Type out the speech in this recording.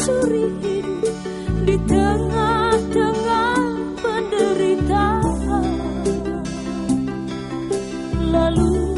suri hidup di tengah-tengah penderitaan. Lalu